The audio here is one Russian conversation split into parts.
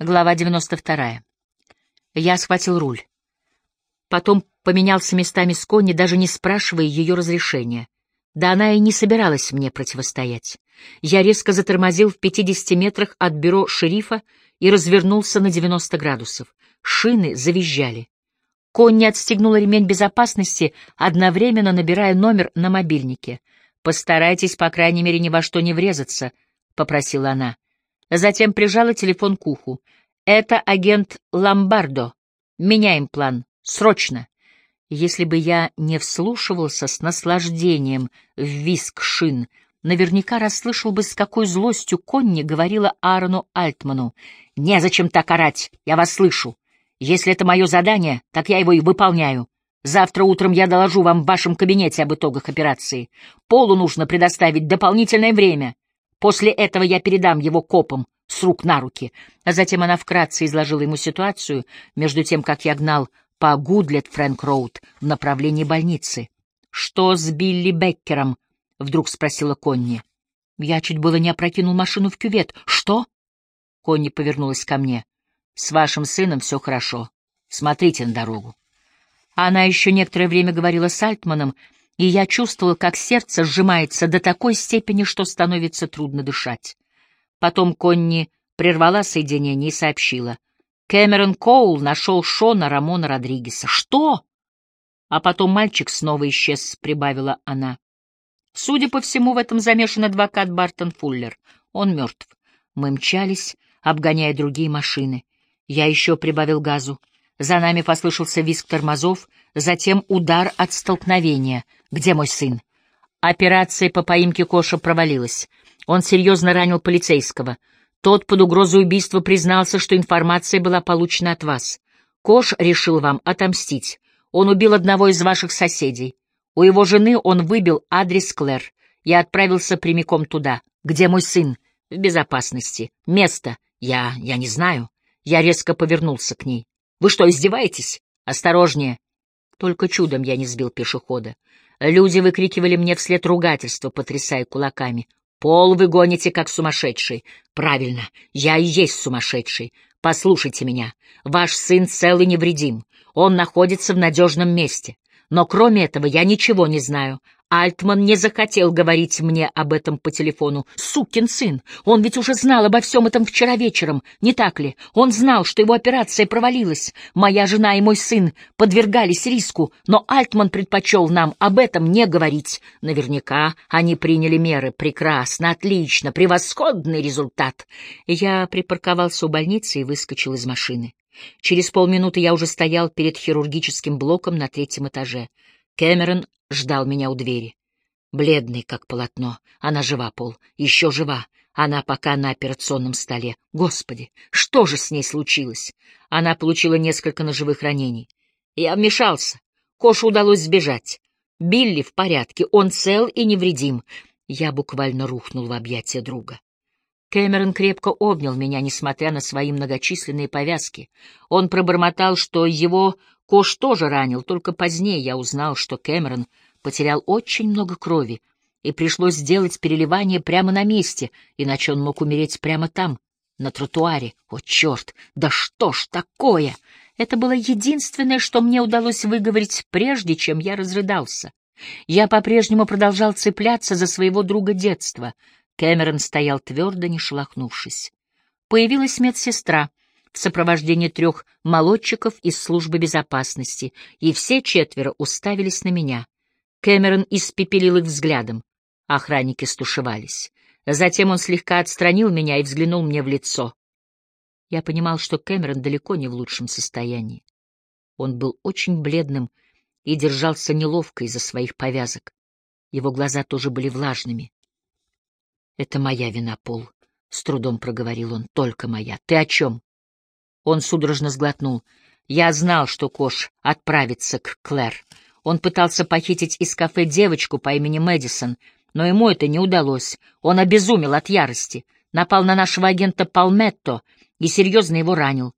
Глава 92. Я схватил руль. Потом поменялся местами с Конни, даже не спрашивая ее разрешения. Да она и не собиралась мне противостоять. Я резко затормозил в 50 метрах от бюро шерифа и развернулся на 90 градусов. Шины завизжали. Конни отстегнула ремень безопасности, одновременно набирая номер на мобильнике. «Постарайтесь, по крайней мере, ни во что не врезаться», — попросила она. Затем прижала телефон к уху. «Это агент Ламбардо. Меняем план. Срочно!» Если бы я не вслушивался с наслаждением в виск шин, наверняка расслышал бы, с какой злостью Конни говорила Аарону Альтману. «Незачем так орать, я вас слышу. Если это мое задание, так я его и выполняю. Завтра утром я доложу вам в вашем кабинете об итогах операции. Полу нужно предоставить дополнительное время. После этого я передам его копам с рук на руки. А затем она вкратце изложила ему ситуацию, между тем, как я гнал по Гудлет Фрэнк Роуд в направлении больницы. «Что с Билли Беккером?» — вдруг спросила Конни. Я чуть было не опрокинул машину в кювет. «Что?» Конни повернулась ко мне. «С вашим сыном все хорошо. Смотрите на дорогу». Она еще некоторое время говорила с Альтманом, и я чувствовал, как сердце сжимается до такой степени, что становится трудно дышать. Потом Конни прервала соединение и сообщила. Кэмерон Коул нашел Шона Рамона Родригеса. «Что?» А потом мальчик снова исчез, — прибавила она. Судя по всему, в этом замешан адвокат Бартон Фуллер. Он мертв. Мы мчались, обгоняя другие машины. Я еще прибавил газу. За нами послышался визг тормозов, затем удар от столкновения. «Где мой сын?» Операция по поимке Коша провалилась. Он серьезно ранил полицейского. Тот под угрозой убийства признался, что информация была получена от вас. Кош решил вам отомстить. Он убил одного из ваших соседей. У его жены он выбил адрес Клэр. Я отправился прямиком туда. Где мой сын? В безопасности. Место? Я... я не знаю. Я резко повернулся к ней. Вы что, издеваетесь? Осторожнее. Только чудом я не сбил пешехода. Люди выкрикивали мне вслед ругательства, потрясая кулаками. «Пол вы гоните, как сумасшедший». «Правильно, я и есть сумасшедший. Послушайте меня. Ваш сын цел и невредим. Он находится в надежном месте. Но кроме этого я ничего не знаю. Альтман не захотел говорить мне об этом по телефону. Сукин сын! Он ведь уже знал обо всем этом вчера вечером, не так ли? Он знал, что его операция провалилась. Моя жена и мой сын подвергались риску, но Альтман предпочел нам об этом не говорить. Наверняка они приняли меры. Прекрасно, отлично, превосходный результат. Я припарковался у больницы и выскочил из машины. Через полминуты я уже стоял перед хирургическим блоком на третьем этаже. Кэмерон ждал меня у двери. Бледный, как полотно. Она жива, Пол, еще жива. Она пока на операционном столе. Господи, что же с ней случилось? Она получила несколько ножевых ранений. Я вмешался. Кошу удалось сбежать. Билли в порядке, он цел и невредим. Я буквально рухнул в объятия друга. Кэмерон крепко обнял меня, несмотря на свои многочисленные повязки. Он пробормотал, что его Кош тоже ранил, только позднее я узнал, что Кэмерон потерял очень много крови, и пришлось сделать переливание прямо на месте, иначе он мог умереть прямо там, на тротуаре. О, черт! Да что ж такое! Это было единственное, что мне удалось выговорить, прежде чем я разрыдался. Я по-прежнему продолжал цепляться за своего друга детства. Кэмерон стоял твердо, не шелохнувшись. Появилась медсестра — в сопровождении трех молодчиков из службы безопасности, и все четверо уставились на меня. Кэмерон испепелил их взглядом. Охранники стушевались. Затем он слегка отстранил меня и взглянул мне в лицо. Я понимал, что Кэмерон далеко не в лучшем состоянии. Он был очень бледным и держался неловко из-за своих повязок. Его глаза тоже были влажными. — Это моя вина, Пол, — с трудом проговорил он, — только моя. Ты о чем? Он судорожно сглотнул. Я знал, что Кош отправится к Клэр. Он пытался похитить из кафе девочку по имени Мэдисон, но ему это не удалось. Он обезумел от ярости, напал на нашего агента Палметто и серьезно его ранил.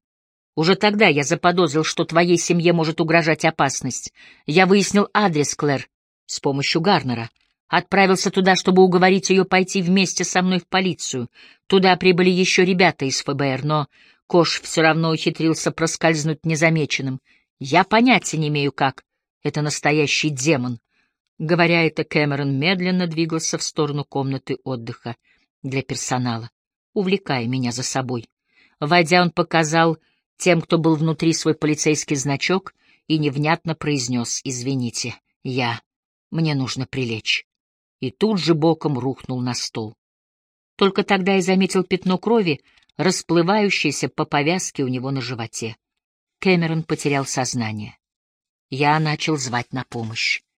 Уже тогда я заподозрил, что твоей семье может угрожать опасность. Я выяснил адрес Клэр с помощью Гарнера. Отправился туда, чтобы уговорить ее пойти вместе со мной в полицию. Туда прибыли еще ребята из ФБР, но Кош все равно ухитрился проскользнуть незамеченным. Я понятия не имею, как. Это настоящий демон. Говоря это, Кэмерон медленно двигался в сторону комнаты отдыха для персонала, увлекая меня за собой. Войдя, он показал тем, кто был внутри, свой полицейский значок и невнятно произнес «Извините, я... Мне нужно прилечь». И тут же боком рухнул на стол. Только тогда я заметил пятно крови, расплывающееся по повязке у него на животе. Кэмерон потерял сознание. Я начал звать на помощь.